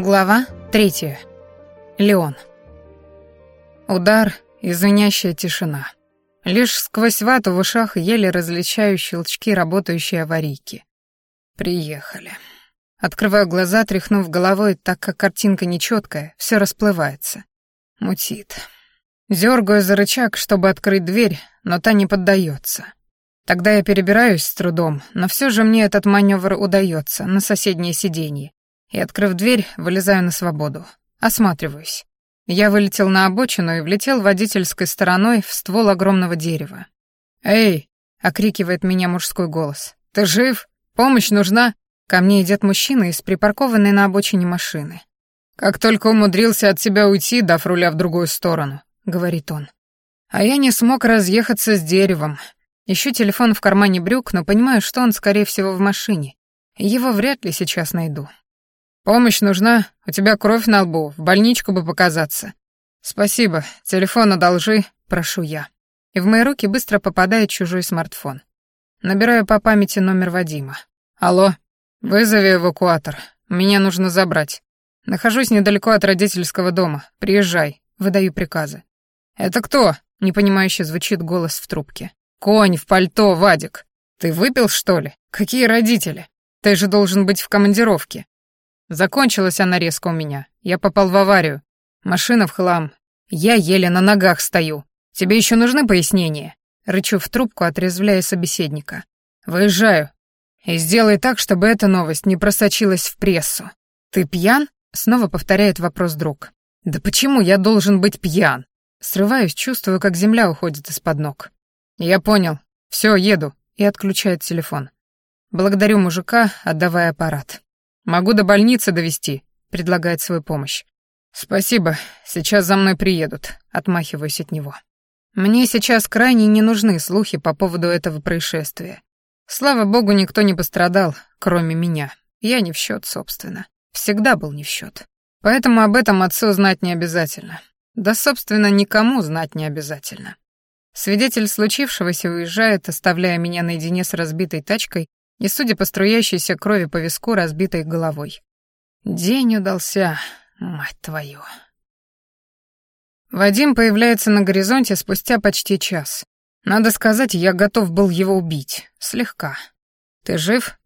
Глава третья. Леон. Удар и звенящая тишина. Лишь сквозь вату в ушах еле различаю щелчки работающей аварийки. Приехали. Открываю глаза, тряхнув головой, так как картинка нечеткая, все расплывается. Мутит. Дергаю за рычаг, чтобы открыть дверь, но та не поддается. Тогда я перебираюсь с трудом, но все же мне этот маневр удается на соседнее сиденье и, открыв дверь, вылезаю на свободу. Осматриваюсь. Я вылетел на обочину и влетел водительской стороной в ствол огромного дерева. «Эй!» — окрикивает меня мужской голос. «Ты жив? Помощь нужна?» Ко мне идет мужчина из припаркованной на обочине машины. «Как только умудрился от себя уйти, дав руля в другую сторону», — говорит он. А я не смог разъехаться с деревом. Ищу телефон в кармане брюк, но понимаю, что он, скорее всего, в машине. Его вряд ли сейчас найду. «Помощь нужна? У тебя кровь на лбу, в больничку бы показаться». «Спасибо, телефон одолжи», — прошу я. И в мои руки быстро попадает чужой смартфон. Набираю по памяти номер Вадима. «Алло, вызови эвакуатор, меня нужно забрать. Нахожусь недалеко от родительского дома, приезжай», — выдаю приказы. «Это кто?» — непонимающе звучит голос в трубке. «Конь в пальто, Вадик. Ты выпил, что ли? Какие родители? Ты же должен быть в командировке». Закончилась она резко у меня. Я попал в аварию. Машина в хлам. Я еле на ногах стою. Тебе еще нужны пояснения?» Рычу в трубку, отрезвляя собеседника. «Выезжаю. И сделай так, чтобы эта новость не просочилась в прессу. Ты пьян?» Снова повторяет вопрос друг. «Да почему я должен быть пьян?» Срываюсь, чувствую, как земля уходит из-под ног. «Я понял. Все, еду». И отключает телефон. Благодарю мужика, отдавая аппарат. «Могу до больницы довести, предлагает свою помощь. «Спасибо, сейчас за мной приедут», — отмахиваюсь от него. Мне сейчас крайне не нужны слухи по поводу этого происшествия. Слава богу, никто не пострадал, кроме меня. Я не в счет, собственно. Всегда был не в счет. Поэтому об этом отцу знать не обязательно. Да, собственно, никому знать не обязательно. Свидетель случившегося уезжает, оставляя меня наедине с разбитой тачкой и, судя по струящейся крови по виску, разбитой головой. День удался, мать твою. Вадим появляется на горизонте спустя почти час. Надо сказать, я готов был его убить. Слегка. «Ты жив?»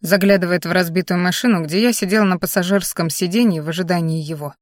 Заглядывает в разбитую машину, где я сидел на пассажирском сиденье в ожидании его.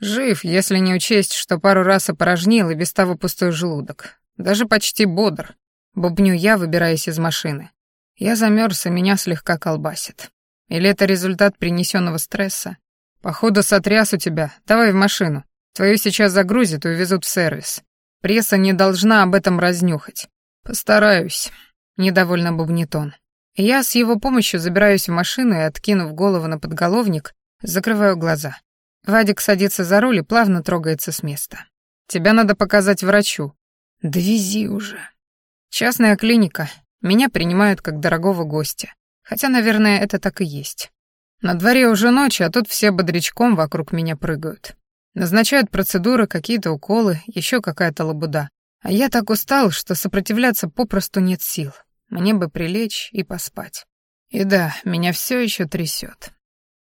Жив, если не учесть, что пару раз опорожнил и без того пустой желудок. Даже почти бодр. Бубню я, выбираясь из машины. Я замерз, и меня слегка колбасит. Или это результат принесенного стресса? Походу, сотряс у тебя. Давай в машину. Твою сейчас загрузят и увезут в сервис. Пресса не должна об этом разнюхать. Постараюсь. Недовольно бубнит он. Я с его помощью забираюсь в машину и, откинув голову на подголовник, закрываю глаза. Вадик садится за руль и плавно трогается с места. «Тебя надо показать врачу». «Довези уже». Частная клиника, меня принимают как дорогого гостя. Хотя, наверное, это так и есть. На дворе уже ночь, а тут все бодрячком вокруг меня прыгают. Назначают процедуры, какие-то уколы, еще какая-то лабуда. А я так устал, что сопротивляться попросту нет сил. Мне бы прилечь и поспать. И да, меня все еще трясет.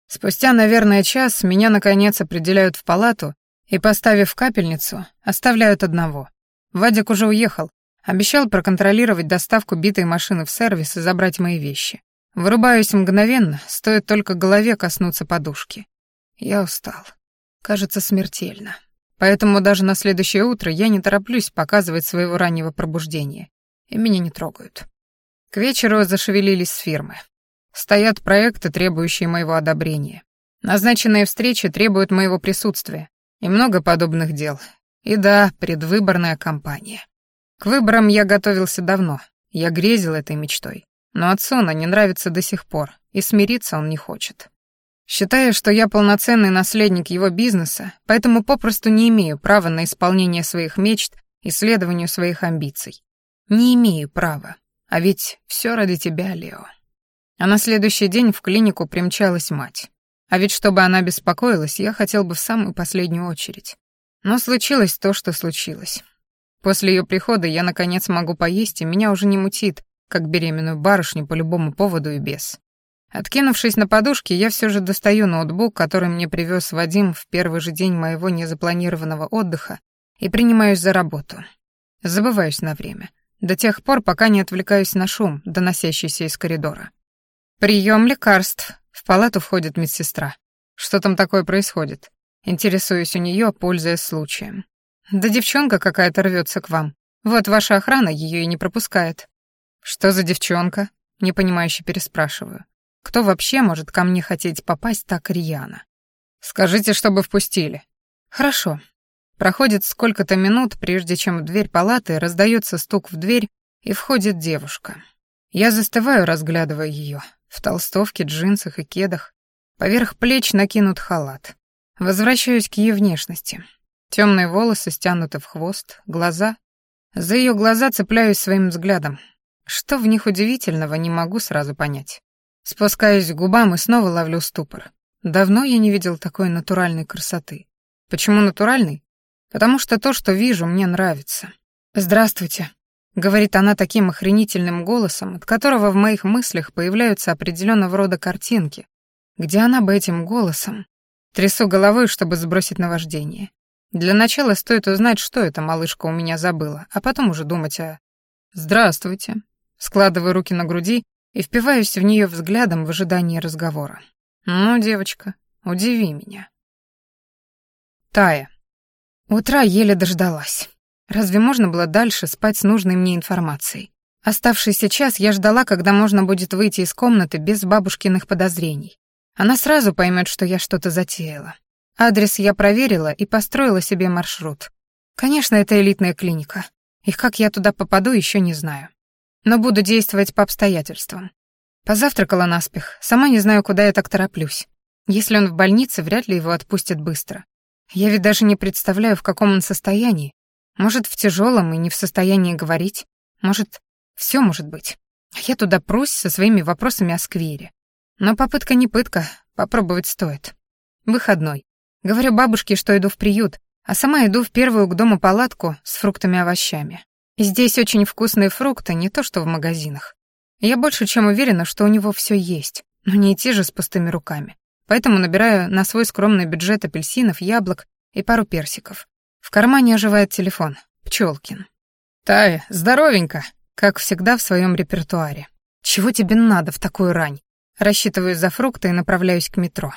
Спустя, наверное, час меня, наконец, определяют в палату и, поставив капельницу, оставляют одного. Вадик уже уехал, Обещал проконтролировать доставку битой машины в сервис и забрать мои вещи. Вырубаюсь мгновенно, стоит только голове коснуться подушки. Я устал. Кажется, смертельно. Поэтому даже на следующее утро я не тороплюсь показывать своего раннего пробуждения. И меня не трогают. К вечеру зашевелились фирмы. Стоят проекты, требующие моего одобрения. Назначенные встречи требуют моего присутствия. И много подобных дел. И да, предвыборная кампания. К выборам я готовился давно, я грезил этой мечтой. Но отцу она не нравится до сих пор, и смириться он не хочет. Считая, что я полноценный наследник его бизнеса, поэтому попросту не имею права на исполнение своих мечт и следованию своих амбиций. Не имею права. А ведь все ради тебя, Лео. А на следующий день в клинику примчалась мать. А ведь чтобы она беспокоилась, я хотел бы в самую последнюю очередь. Но случилось то, что случилось. После ее прихода я, наконец, могу поесть, и меня уже не мутит, как беременную барышню по любому поводу и без. Откинувшись на подушке, я все же достаю ноутбук, который мне привез Вадим в первый же день моего незапланированного отдыха, и принимаюсь за работу. Забываюсь на время. До тех пор, пока не отвлекаюсь на шум, доносящийся из коридора. Прием лекарств. В палату входит медсестра. Что там такое происходит? Интересуюсь у нее, пользуясь случаем. Да девчонка какая-то рвется к вам. Вот ваша охрана ее и не пропускает. Что за девчонка? Непонимающе переспрашиваю. Кто вообще может ко мне хотеть попасть так рьяно? Скажите, чтобы впустили. Хорошо. Проходит сколько-то минут, прежде чем в дверь палаты раздается стук в дверь, и входит девушка. Я застываю, разглядывая ее. В толстовке, джинсах и кедах. Поверх плеч накинут халат. Возвращаюсь к ее внешности. Темные волосы стянуты в хвост, глаза. За ее глаза цепляюсь своим взглядом. Что в них удивительного, не могу сразу понять. Спускаюсь к губам и снова ловлю ступор. Давно я не видел такой натуральной красоты. Почему натуральной? Потому что то, что вижу, мне нравится. «Здравствуйте», — говорит она таким охренительным голосом, от которого в моих мыслях появляются определенного рода картинки, где она бы этим голосом... Трясу головой, чтобы сбросить наваждение. Для начала стоит узнать, что эта малышка у меня забыла, а потом уже думать о... «Здравствуйте». Складываю руки на груди и впиваюсь в нее взглядом в ожидании разговора. «Ну, девочка, удиви меня». Тая. Утра еле дождалась. Разве можно было дальше спать с нужной мне информацией? Оставшийся час я ждала, когда можно будет выйти из комнаты без бабушкиных подозрений. Она сразу поймет, что я что-то затеяла. Адрес я проверила и построила себе маршрут. Конечно, это элитная клиника. И как я туда попаду, еще не знаю но буду действовать по обстоятельствам. Позавтракала наспех, сама не знаю, куда я так тороплюсь. Если он в больнице, вряд ли его отпустят быстро. Я ведь даже не представляю, в каком он состоянии. Может, в тяжелом и не в состоянии говорить. Может, все может быть. Я туда прусь со своими вопросами о сквере. Но попытка не пытка, попробовать стоит. Выходной. Говорю бабушке, что иду в приют, а сама иду в первую к дому палатку с фруктами и овощами. Здесь очень вкусные фрукты, не то что в магазинах. Я больше чем уверена, что у него все есть, но не идти же с пустыми руками. Поэтому набираю на свой скромный бюджет апельсинов, яблок и пару персиков. В кармане оживает телефон. Пчелкин. «Тая, здоровенько!» Как всегда в своем репертуаре. «Чего тебе надо в такую рань?» Рассчитываю за фрукты и направляюсь к метро.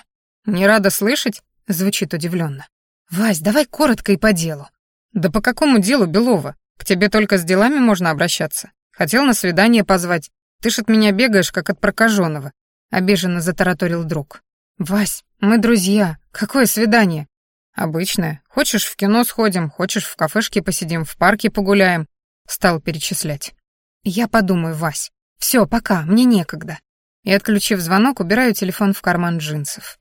«Не рада слышать?» Звучит удивленно. «Вась, давай коротко и по делу». «Да по какому делу, Белова? К тебе только с делами можно обращаться. Хотел на свидание позвать. Ты ж от меня бегаешь, как от прокаженного. Обиженно затараторил друг. Вась, мы друзья. Какое свидание? Обычное. Хочешь в кино сходим, хочешь в кафешке посидим, в парке погуляем. Стал перечислять. Я подумаю, Вась. Все, пока, мне некогда. И, отключив звонок, убираю телефон в карман джинсов.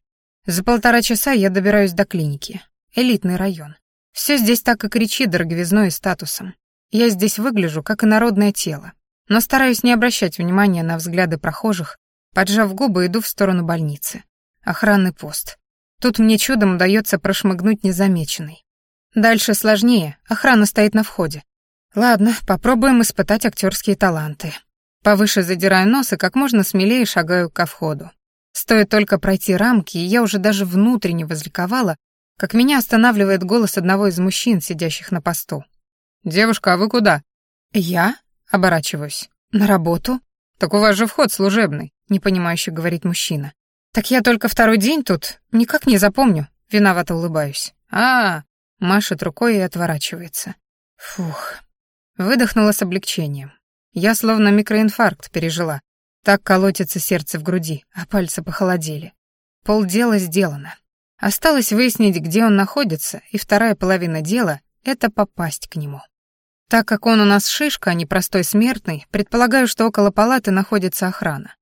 За полтора часа я добираюсь до клиники. Элитный район. Все здесь так и кричит дороговизной и статусом. Я здесь выгляжу, как инородное тело, но стараюсь не обращать внимания на взгляды прохожих, поджав губы, иду в сторону больницы. Охранный пост. Тут мне чудом удается прошмыгнуть незамеченной. Дальше сложнее, охрана стоит на входе. Ладно, попробуем испытать актерские таланты. Повыше задираю нос и как можно смелее шагаю ко входу. Стоит только пройти рамки, и я уже даже внутренне возликовала, как меня останавливает голос одного из мужчин, сидящих на посту. «Девушка, а вы куда?» «Я?» — оборачиваюсь. «На работу?» «Так у вас же вход служебный», — непонимающе говорит мужчина. «Так я только второй день тут, никак не запомню», — виновато улыбаюсь. а, -а, -а машет рукой и отворачивается. Фух. Выдохнула с облегчением. Я словно микроинфаркт пережила. Так колотится сердце в груди, а пальцы похолодели. Полдела сделано. Осталось выяснить, где он находится, и вторая половина дела — это попасть к нему. Так как он у нас шишка, а не простой смертный, предполагаю, что около палаты находится охрана.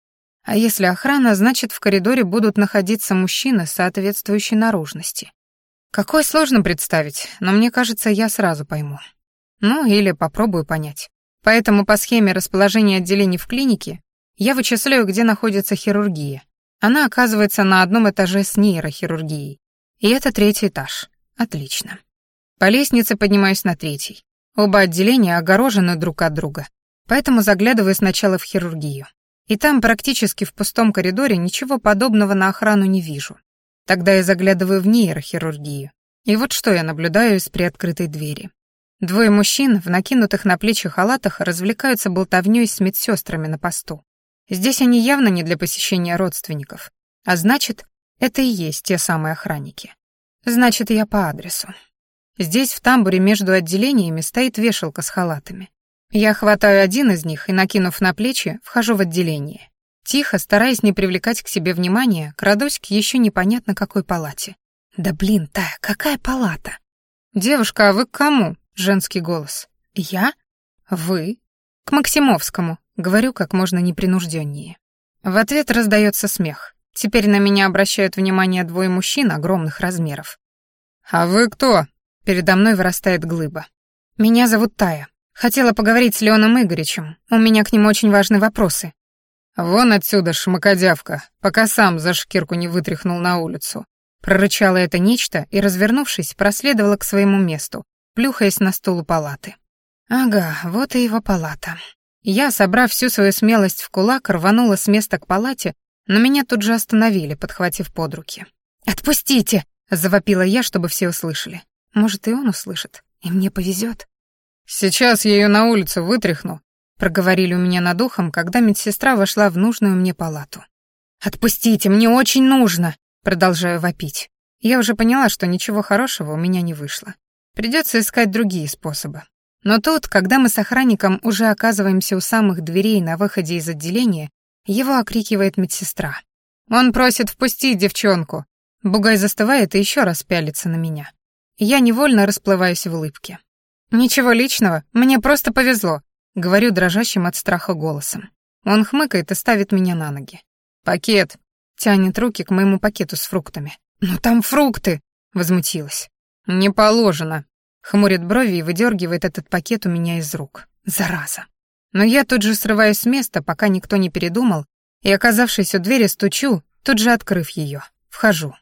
А если охрана, значит, в коридоре будут находиться мужчины соответствующей наружности. Какой сложно представить, но мне кажется, я сразу пойму. Ну, или попробую понять. Поэтому по схеме расположения отделений в клинике я вычисляю, где находится хирургия. Она оказывается на одном этаже с нейрохирургией. И это третий этаж. Отлично. По лестнице поднимаюсь на третий. Оба отделения огорожены друг от друга, поэтому заглядываю сначала в хирургию. И там практически в пустом коридоре ничего подобного на охрану не вижу. Тогда я заглядываю в нейрохирургию. И вот что я наблюдаю из приоткрытой двери. Двое мужчин в накинутых на плечи халатах развлекаются болтовнёй с медсестрами на посту. Здесь они явно не для посещения родственников. А значит, это и есть те самые охранники. Значит, я по адресу. Здесь в тамбуре между отделениями стоит вешалка с халатами. Я хватаю один из них и, накинув на плечи, вхожу в отделение. Тихо, стараясь не привлекать к себе внимания, крадусь к еще непонятно какой палате. Да блин, Тая, какая палата? Девушка, а вы к кому? Женский голос. Я? Вы? К Максимовскому, говорю как можно непринужденнее. В ответ раздается смех. Теперь на меня обращают внимание двое мужчин огромных размеров. «А вы кто?» Передо мной вырастает глыба. «Меня зовут Тая. Хотела поговорить с Леоном Игоревичем. У меня к нему очень важные вопросы». «Вон отсюда, шмакодявка, пока сам за шкирку не вытряхнул на улицу». Прорычало это нечто и, развернувшись, проследовала к своему месту, плюхаясь на стул у палаты. Ага, вот и его палата. Я, собрав всю свою смелость в кулак, рванула с места к палате, но меня тут же остановили, подхватив под руки. «Отпустите!» — завопила я, чтобы все услышали. Может, и он услышит, и мне повезет. «Сейчас я ее на улицу вытряхну», — проговорили у меня над ухом, когда медсестра вошла в нужную мне палату. «Отпустите, мне очень нужно!» — продолжаю вопить. Я уже поняла, что ничего хорошего у меня не вышло. Придется искать другие способы. Но тут, когда мы с охранником уже оказываемся у самых дверей на выходе из отделения, его окрикивает медсестра. Он просит впустить девчонку. Бугай застывает и еще раз пялится на меня. Я невольно расплываюсь в улыбке. «Ничего личного, мне просто повезло», — говорю дрожащим от страха голосом. Он хмыкает и ставит меня на ноги. «Пакет», — тянет руки к моему пакету с фруктами. «Но там фрукты», — возмутилась. «Не положено», — хмурит брови и выдергивает этот пакет у меня из рук. «Зараза». Но я тут же срываюсь с места, пока никто не передумал, и, оказавшись у двери, стучу, тут же открыв ее. Вхожу.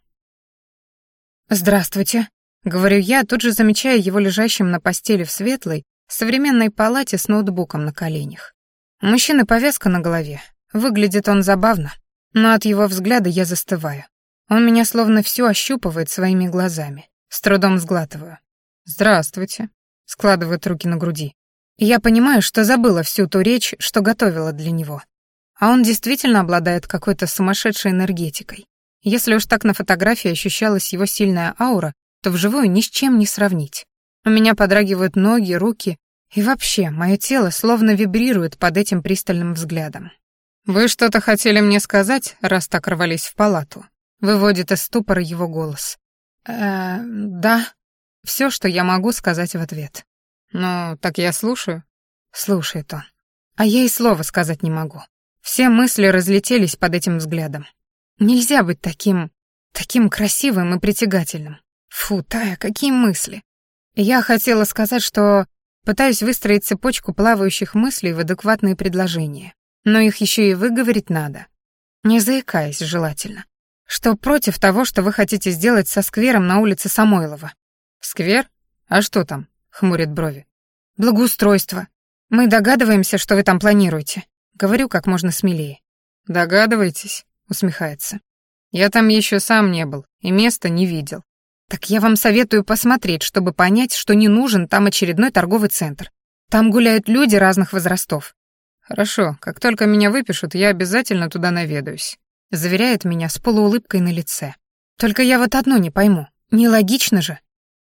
«Здравствуйте», — говорю я, тут же замечая его лежащим на постели в светлой, современной палате с ноутбуком на коленях. У мужчины повязка на голове. Выглядит он забавно, но от его взгляда я застываю. Он меня словно всю ощупывает своими глазами. С трудом сглатываю. «Здравствуйте», — складывает руки на груди. И я понимаю, что забыла всю ту речь, что готовила для него. А он действительно обладает какой-то сумасшедшей энергетикой. Если уж так на фотографии ощущалась его сильная аура, то вживую ни с чем не сравнить. У меня подрагивают ноги, руки, и вообще, мое тело словно вибрирует под этим пристальным взглядом. «Вы что-то хотели мне сказать, раз так рвались в палату?» Выводит из ступора его голос. «Э, да». Все, что я могу сказать в ответ. «Ну, так я слушаю». Слушает он. А я и слова сказать не могу. Все мысли разлетелись под этим взглядом. Нельзя быть таким... таким красивым и притягательным. Фу, Тая, какие мысли. Я хотела сказать, что пытаюсь выстроить цепочку плавающих мыслей в адекватные предложения. Но их еще и выговорить надо. Не заикаясь, желательно. Что против того, что вы хотите сделать со сквером на улице Самойлова. Сквер? А что там? Хмурит брови. Благоустройство. Мы догадываемся, что вы там планируете. Говорю как можно смелее. Догадываетесь? Усмехается. Я там еще сам не был и места не видел. Так я вам советую посмотреть, чтобы понять, что не нужен там очередной торговый центр. Там гуляют люди разных возрастов. Хорошо, как только меня выпишут, я обязательно туда наведаюсь заверяет меня с полуулыбкой на лице. Только я вот одно не пойму. Нелогично же.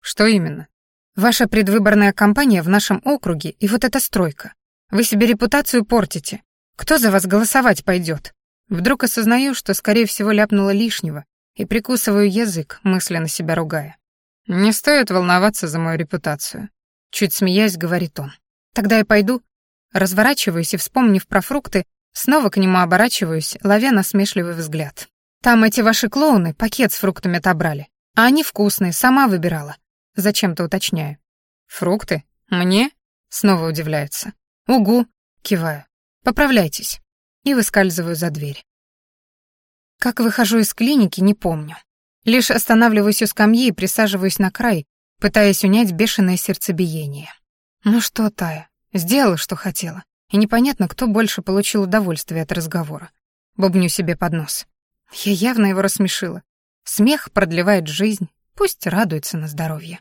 Что именно? Ваша предвыборная кампания в нашем округе и вот эта стройка. Вы себе репутацию портите. Кто за вас голосовать пойдет? Вдруг осознаю, что, скорее всего, ляпнула лишнего, и прикусываю язык, мысленно себя ругая. Не стоит волноваться за мою репутацию. Чуть смеясь, говорит он. Тогда я пойду. Разворачиваюсь и, вспомнив про фрукты, Снова к нему оборачиваюсь, ловя насмешливый взгляд. «Там эти ваши клоуны пакет с фруктами отобрали. А они вкусные, сама выбирала». Зачем-то уточняю. «Фрукты? Мне?» Снова удивляется. «Угу», киваю. «Поправляйтесь». И выскальзываю за дверь. Как выхожу из клиники, не помню. Лишь останавливаюсь у скамьи и присаживаюсь на край, пытаясь унять бешеное сердцебиение. Ну что, Тая, сделала, что хотела. И непонятно, кто больше получил удовольствие от разговора. Бубню себе под нос. Я явно его рассмешила. Смех продлевает жизнь, пусть радуется на здоровье.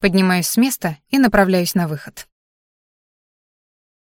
Поднимаюсь с места и направляюсь на выход.